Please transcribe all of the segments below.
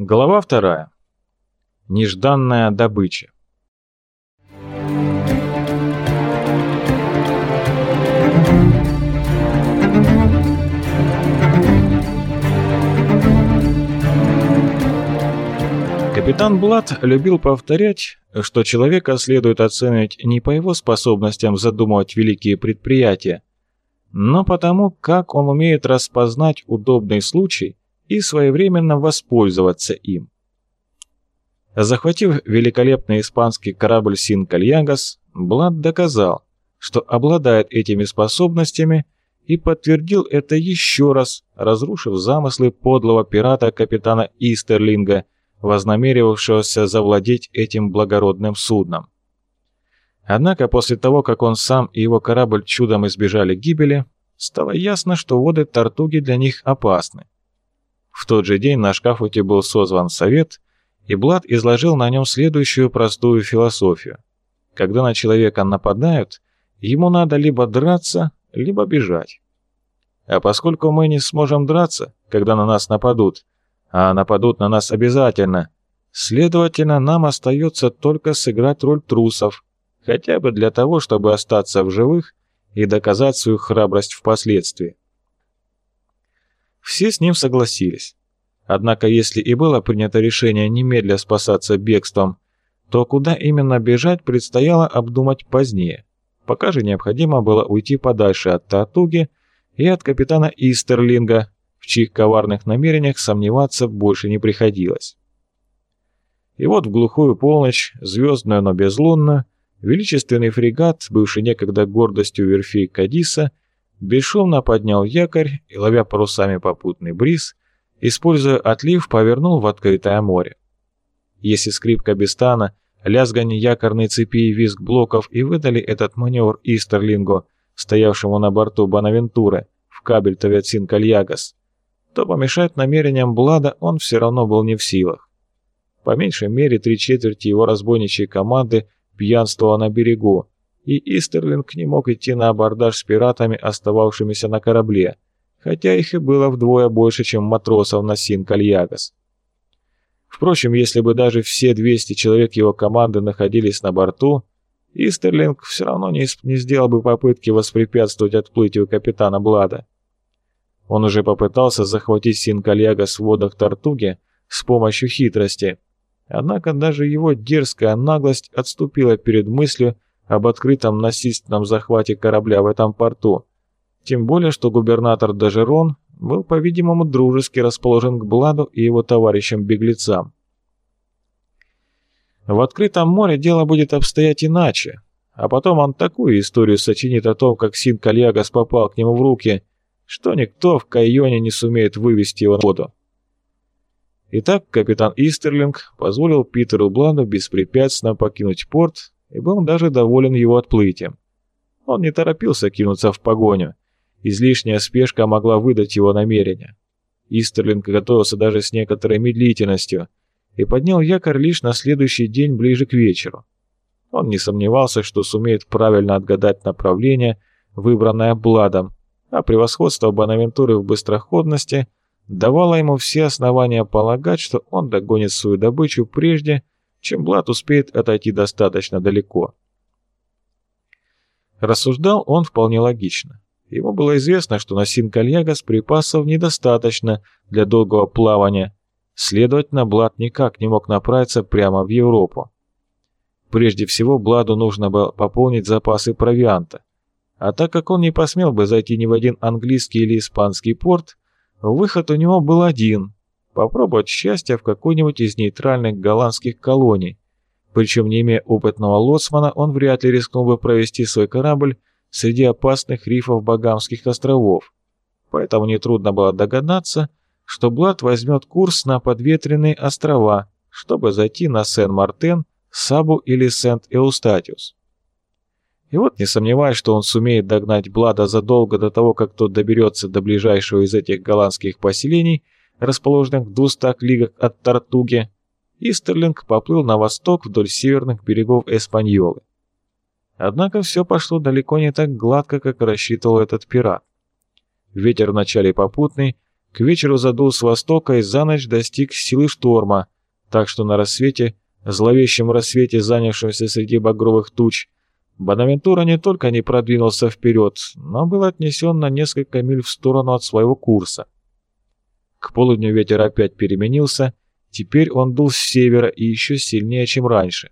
Глава вторая. Нежданная добыча. Капитан Блад любил повторять, что человека следует оценивать не по его способностям задумывать великие предприятия, но потому, как он умеет распознать удобный случай и своевременно воспользоваться им. Захватив великолепный испанский корабль «Син Кальягас», Блад доказал, что обладает этими способностями и подтвердил это еще раз, разрушив замыслы подлого пирата капитана Истерлинга, вознамеривавшегося завладеть этим благородным судном. Однако после того, как он сам и его корабль чудом избежали гибели, стало ясно, что воды Тартуги для них опасны. В тот же день на шкафуте был созван совет, и Блад изложил на нем следующую простую философию. Когда на человека нападают, ему надо либо драться, либо бежать. А поскольку мы не сможем драться, когда на нас нападут, а нападут на нас обязательно, следовательно, нам остается только сыграть роль трусов, хотя бы для того, чтобы остаться в живых и доказать свою храбрость впоследствии. Все с ним согласились. Однако если и было принято решение немедля спасаться бегством, то куда именно бежать предстояло обдумать позднее, пока же необходимо было уйти подальше от Татуги и от капитана Истерлинга, в чьих коварных намерениях сомневаться больше не приходилось. И вот в глухую полночь, звездную, но безлунную, величественный фрегат, бывший некогда гордостью верфей Кадиса, бесшумно поднял якорь и, ловя парусами попутный бриз, используя отлив, повернул в открытое море. Если скрип кабестана, лязганье якорной цепи и визг блоков и выдали этот маневр Истерлингу, стоявшему на борту Бонавентуры, в кабель Тавиацин Кальягас, то помешать намерениям Блада он все равно был не в силах. По меньшей мере три четверти его разбойничьей команды пьянствовало на берегу, и Истерлинг не мог идти на абордаж с пиратами, остававшимися на корабле, хотя их и было вдвое больше, чем матросов на Син-Кальягас. Впрочем, если бы даже все 200 человек его команды находились на борту, Истерлинг все равно не, не сделал бы попытки воспрепятствовать отплытию капитана Блада. Он уже попытался захватить Син-Кальягас в водах Тартуги с помощью хитрости, однако даже его дерзкая наглость отступила перед мыслью об открытом насильственном захвате корабля в этом порту, тем более, что губернатор Дажерон был, по-видимому, дружески расположен к Бладу и его товарищам-беглецам. В открытом море дело будет обстоять иначе, а потом он такую историю сочинит о том, как Син Кальягас попал к нему в руки, что никто в Кайоне не сумеет вывести его на воду. Итак, капитан Истерлинг позволил Питеру Бланду беспрепятственно покинуть порт и был даже доволен его отплытием. Он не торопился кинуться в погоню, Излишняя спешка могла выдать его намерения. Истерлинг готовился даже с некоторой медлительностью и поднял якорь лишь на следующий день ближе к вечеру. Он не сомневался, что сумеет правильно отгадать направление, выбранное Бладом, а превосходство Бонавентуры в быстроходности давало ему все основания полагать, что он догонит свою добычу прежде, чем Блад успеет отойти достаточно далеко. Рассуждал он вполне логично. Ему было известно, что на Синкальягас припасов недостаточно для долгого плавания, следовательно, Блад никак не мог направиться прямо в Европу. Прежде всего, Бладу нужно было пополнить запасы провианта, а так как он не посмел бы зайти ни в один английский или испанский порт, выход у него был один – попробовать счастье в какой-нибудь из нейтральных голландских колоний, причем не имея опытного лоцмана, он вряд ли рискнул бы провести свой корабль среди опасных рифов Багамских островов, поэтому нетрудно было догадаться, что Блад возьмет курс на подветренные острова, чтобы зайти на Сен-Мартен, Сабу или Сент-Эустатиус. И вот, не сомневаясь, что он сумеет догнать Блада задолго до того, как тот доберется до ближайшего из этих голландских поселений, расположенных в двухстах лигах от Тартуги, Истерлинг поплыл на восток вдоль северных берегов Эспаньолы. Однако все пошло далеко не так гладко, как рассчитывал этот пират. Ветер вначале попутный, к вечеру задул с востока и за ночь достиг силы шторма, так что на рассвете, зловещем рассвете, занявшемся среди багровых туч, Бонавентура не только не продвинулся вперед, но был отнесен на несколько миль в сторону от своего курса. К полудню ветер опять переменился, теперь он дул с севера и еще сильнее, чем раньше.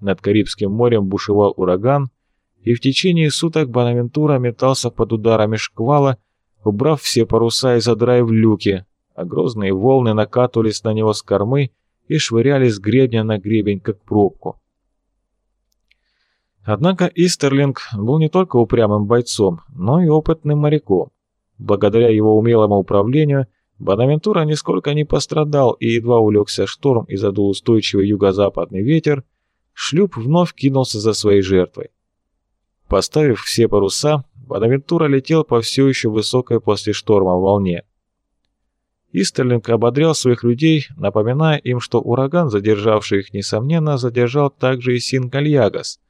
Над Карибским морем бушевал ураган, и в течение суток Бонавентура метался под ударами шквала, убрав все паруса и задраив люки, а грозные волны накатывались на него с кормы и швыряли с гребня на гребень, как пробку. Однако Истерлинг был не только упрямым бойцом, но и опытным моряком. Благодаря его умелому управлению Бонавентура нисколько не пострадал и едва улегся шторм и задул устойчивый юго-западный ветер, шлюп вновь кинулся за своей жертвой. Поставив все паруса, Бонавентура летел по все еще высокой после шторма волне. Истерлинг ободрял своих людей, напоминая им, что ураган, задержавший их, несомненно, задержал также и Синкальягас.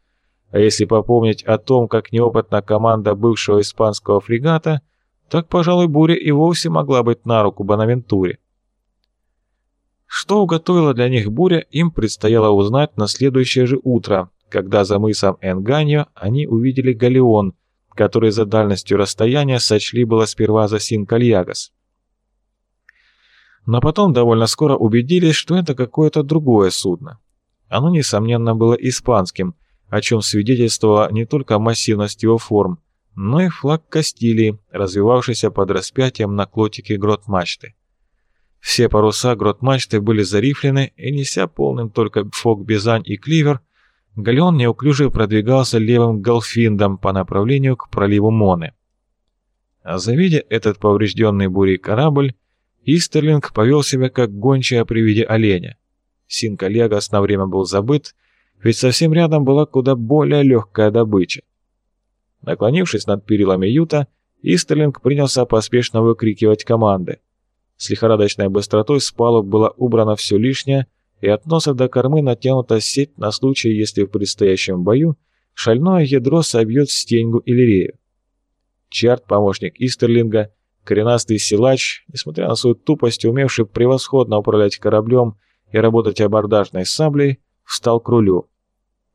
А если попомнить о том, как неопытна команда бывшего испанского фрегата, так, пожалуй, буря и вовсе могла быть на руку Бонавентуре. Что уготовила для них буря, им предстояло узнать на следующее же утро, когда за мысом Энганьо они увидели галеон, который за дальностью расстояния сочли было сперва за Синкальягас. Но потом довольно скоро убедились, что это какое-то другое судно. Оно, несомненно, было испанским, о чем свидетельствовала не только массивность его форм, но и флаг Кастилии, развивавшийся под распятием на клотике грот мачты. Все паруса грот мачты были зарифлены, и неся полным только фок Бизань и Кливер, галеон неуклюже продвигался левым галфиндом по направлению к проливу Моны. А завидя этот поврежденный бурей корабль, Истерлинг повел себя как гончая при виде оленя. Синкалегас на время был забыт, ведь совсем рядом была куда более легкая добыча. Наклонившись над перилами юта, Истерлинг принялся поспешно выкрикивать команды. С лихорадочной быстротой с палуб была убрана все лишнее, и от носа до кормы натянута сеть на случай, если в предстоящем бою шальное ядро собьет стеньгу или рею. Чарт, помощник Истерлинга, коренастый силач, несмотря на свою тупость, умевший превосходно управлять кораблем и работать абордажной саблей, встал к рулю.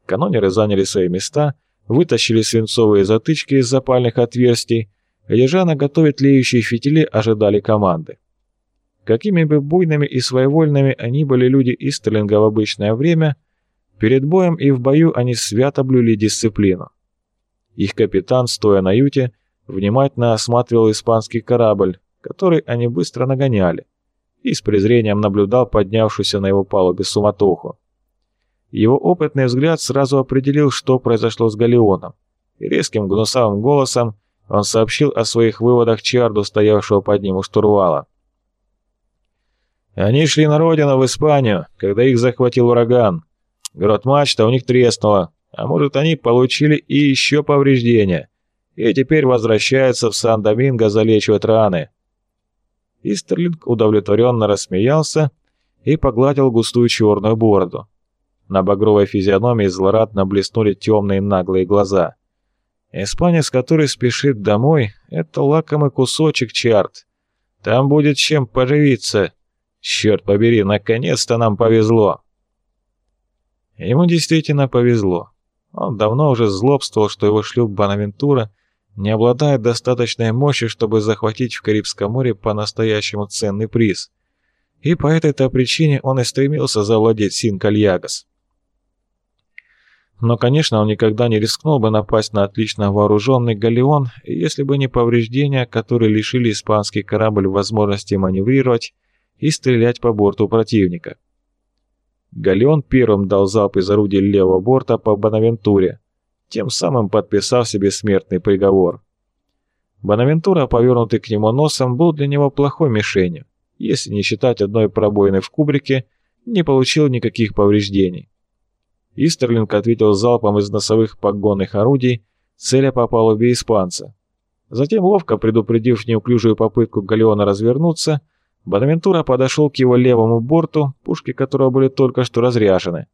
Канонеры заняли свои места, вытащили свинцовые затычки из запальных отверстий, и, держа на готове тлеющие фитили, ожидали команды. Какими бы буйными и своевольными они были люди Истерлинга в обычное время, перед боем и в бою они свято блюли дисциплину. Их капитан, стоя на юте, внимательно осматривал испанский корабль, который они быстро нагоняли, и с презрением наблюдал поднявшуюся на его палубе суматоху. Его опытный взгляд сразу определил, что произошло с Галеоном, резким гнусавым голосом он сообщил о своих выводах Чарду, стоявшего под ним у штурвала. Они шли на родину, в Испанию, когда их захватил ураган. Грот-мачта у них треснула, а может, они получили и еще повреждения, и теперь возвращаются в Сан-Доминго залечивать раны. Истерлинг удовлетворенно рассмеялся и погладил густую черную бороду. На багровой физиономии злорадно блеснули темные наглые глаза. Испанец, который спешит домой, это лакомый кусочек чарт. Там будет чем поживиться, Черт побери, наконец-то нам повезло. Ему действительно повезло. Он давно уже злобствовал, что его шлюп Бонавентура не обладает достаточной мощью, чтобы захватить в Карибском море по-настоящему ценный приз. И по этой-то причине он и стремился завладеть Син-Кальягас. Но, конечно, он никогда не рискнул бы напасть на отлично вооруженный галеон, если бы не повреждения, которые лишили испанский корабль возможности маневрировать и стрелять по борту противника. Галеон первым дал залп из орудия левого борта по Бонавентуре, тем самым подписав себе смертный приговор. Бонавентура, повернутый к нему носом, был для него плохой мишенью, если не считать одной пробоины в кубрике, не получил никаких повреждений. Истерлинг ответил залпом из носовых погонных орудий, целя по палубе испанца. Затем, ловко предупредив неуклюжую попытку галеона развернуться, Бонавентура подошел к его левому борту, пушки которого были только что разряжены.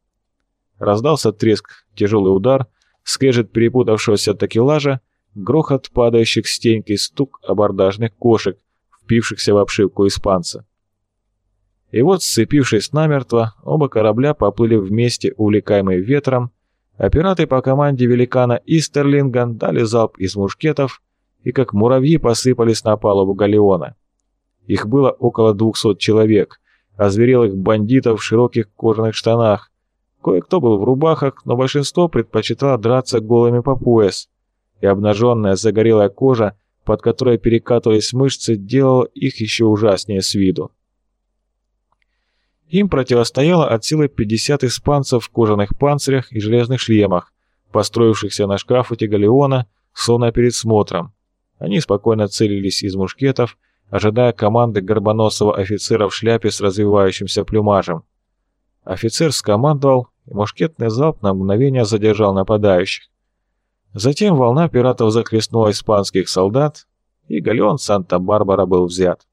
Раздался треск, тяжелый удар, скрежет перепутавшегося такелажа, грохот падающих стенки, стук абордажных кошек, впившихся в обшивку испанца. И вот, сцепившись намертво, оба корабля поплыли вместе, увлекаемые ветром, а пираты по команде великана Истерлинга дали залп из мушкетов и как муравьи посыпались на палубу галеона. Их было около двухсот человек, озверелых бандитов в широких кожаных штанах. Кое-кто был в рубахах, но большинство предпочитало драться голыми по пояс, и обнаженная загорелая кожа, под которой перекатывались мышцы, делала их еще ужаснее с виду. Им противостояло от силы 50 испанцев в кожаных панцирях и железных шлемах, построившихся на шкафуте галеона, словно перед смотром. Они спокойно целились из мушкетов, ожидая команды горбоносого офицера в шляпе с развивающимся плюмажем. Офицер скомандовал, и мушкетный залп на мгновение задержал нападающих. Затем волна пиратов захлестнула испанских солдат, и галеон Санта-Барбара был взят.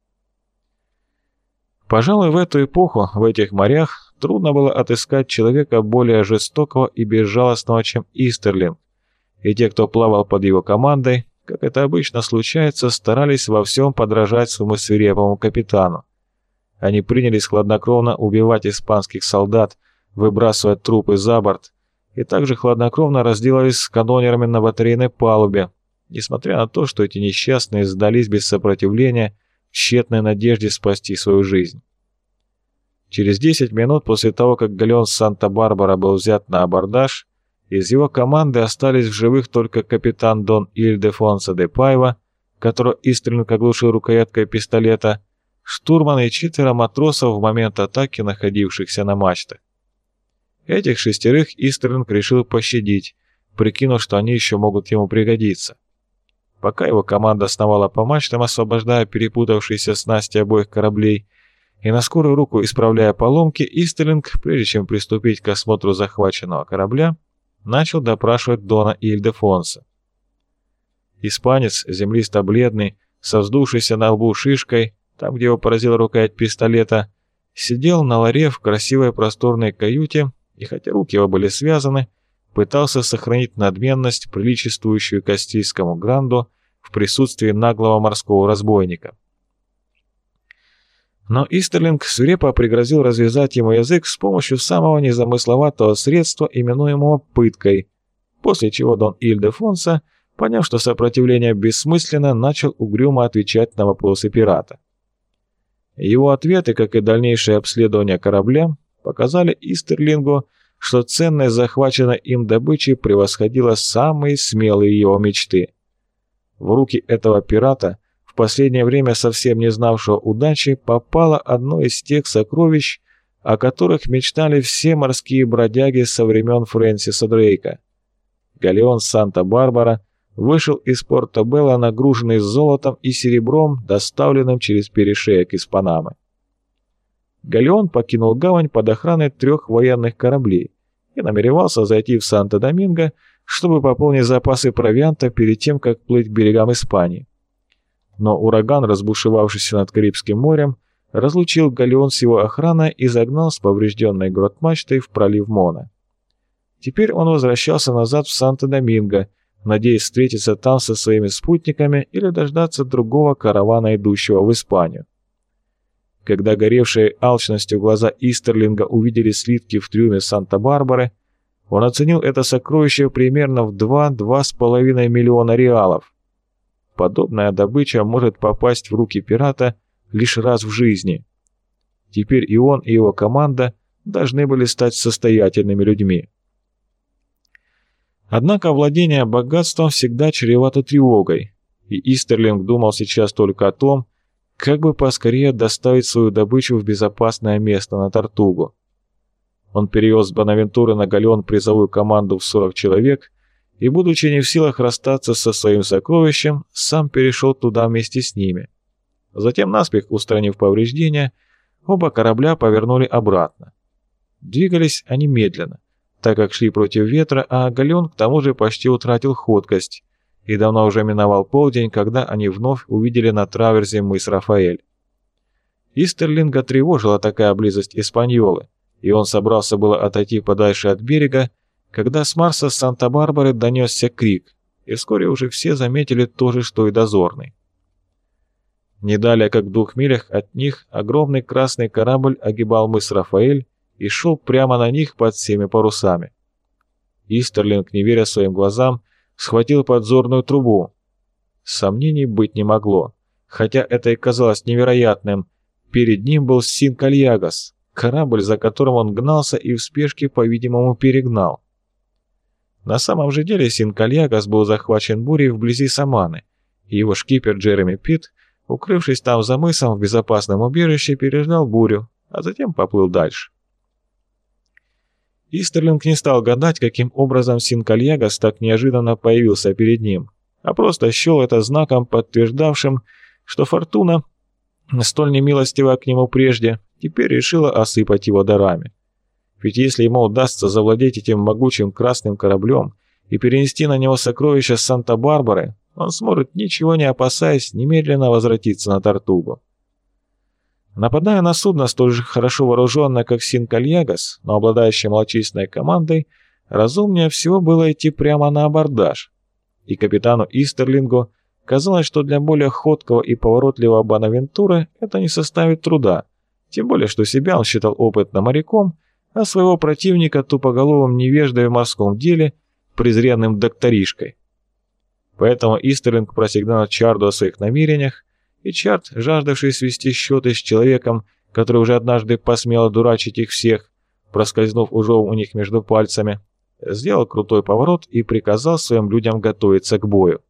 Пожалуй, в эту эпоху, в этих морях, трудно было отыскать человека более жестокого и безжалостного, чем Истерлинг, и те, кто плавал под его командой, как это обычно случается, старались во всем подражать своему свирепому капитану. Они принялись хладнокровно убивать испанских солдат, выбрасывать трупы за борт, и также хладнокровно разделались с канонерами на батарейной палубе, несмотря на то, что эти несчастные сдались без сопротивления тщетной надежде спасти свою жизнь. Через 10 минут после того, как галеон Санта-Барбара был взят на абордаж, из его команды остались в живых только капитан Дон Ильдефонсо де Пайва, которого Истринг оглушил рукояткой пистолета, штурман и четверо матросов в момент атаки, находившихся на мачтах. Этих шестерых Истринг решил пощадить, прикинув, что они еще могут ему пригодиться. Пока его команда сновала по мачтам, освобождая перепутавшиеся снасти обоих кораблей, и на скорую руку исправляя поломки, Истерлинг, прежде чем приступить к осмотру захваченного корабля, начал допрашивать Дона и Ильдефонса. Испанец, землисто-бледный, со вздувшейся на лбу шишкой, там, где его поразила рукоять пистолета, сидел на ларе в красивой просторной каюте и, хотя руки его были связаны, пытался сохранить надменность, приличествующую Кастильскому гранду в присутствии наглого морского разбойника. Но Истерлинг свирепо пригрозил развязать ему язык с помощью самого незамысловатого средства, именуемого пыткой, после чего Дон Ильдефонса, поняв, что сопротивление бессмысленно, начал угрюмо отвечать на вопросы пирата. Его ответы, как и дальнейшее обследование корабля, показали Истерлингу, что ценность захваченной им добычи превосходила самые смелые его мечты. В руки этого пирата в последнее время совсем не знавшего удачи, попало одно из тех сокровищ, о которых мечтали все морские бродяги со времен Фрэнсиса Дрейка. Галеон Санта-Барбара вышел из порта Белла, нагруженный золотом и серебром, доставленным через перешеек из Панамы. Галеон покинул гавань под охраной трех военных кораблей и намеревался зайти в Санто-Доминго, чтобы пополнить запасы провианта перед тем, как плыть к берегам Испании но ураган, разбушевавшийся над Карибским морем, разлучил галеон с его охраной и загнал с поврежденной грот-мачтой в пролив Мона. Теперь он возвращался назад в Санто-Доминго, надеясь встретиться там со своими спутниками или дождаться другого каравана, идущего в Испанию. Когда горевшие алчностью глаза Истерлинга увидели слитки в трюме Санта-Барбары, он оценил это сокровище примерно в 2-2,5 миллиона реалов, Подобная добыча может попасть в руки пирата лишь раз в жизни. Теперь и он, и его команда должны были стать состоятельными людьми. Однако владение богатством всегда чревато тревогой, и Истерлинг думал сейчас только о том, как бы поскорее доставить свою добычу в безопасное место на Тартугу. Он перевез с Бонавентуры на галеон призовую команду в 40 человек и, будучи не в силах расстаться со своим сокровищем, сам перешел туда вместе с ними. Затем, наспех устранив повреждения, оба корабля повернули обратно. Двигались они медленно, так как шли против ветра, а Галеон к тому же почти утратил ходкость, и давно уже миновал полдень, когда они вновь увидели на траверзе мыс Рафаэль. Истерлинга тревожила такая близость Испаньолы, и он собрался было отойти подальше от берега, когда с Марса Санта-Барбары донесся крик, и вскоре уже все заметили то же, что и дозорный. Не далее, как в двух милях от них, огромный красный корабль огибал мыс Рафаэль и шел прямо на них под всеми парусами. Истерлинг, не веря своим глазам, схватил подзорную трубу. Сомнений быть не могло, хотя это и казалось невероятным. Перед ним был Синкальягас, корабль, за которым он гнался и в спешке, по-видимому, перегнал. На самом же деле Синкальягас был захвачен бурей вблизи Саманы, и его шкипер Джереми Питт, укрывшись там за мысом в безопасном убежище, переждал бурю, а затем поплыл дальше. Истерлинг не стал гадать, каким образом Синкальягас так неожиданно появился перед ним, а просто счел это знаком, подтверждавшим, что Фортуна, столь немилостивая к нему прежде, теперь решила осыпать его дарами. Ведь если ему удастся завладеть этим могучим красным кораблем и перенести на него сокровища Санта-Барбары, он сможет, ничего не опасаясь, немедленно возвратиться на Тартугу. Нападая на судно, столь же хорошо вооруженное, как Синкальягас, но обладающее малочисленной командой, разумнее всего было идти прямо на абордаж. И капитану Истерлингу казалось, что для более ходкого и поворотливого Бонавентуры это не составит труда, тем более, что себя он считал опытным моряком, а своего противника тупоголовым невеждой в морском деле презренным докторишкой. Поэтому Истерлинг просигнал Чарду о своих намерениях, и Чард, жаждавший свести счеты с человеком, который уже однажды посмел дурачить их всех, проскользнув ужом у них между пальцами, сделал крутой поворот и приказал своим людям готовиться к бою.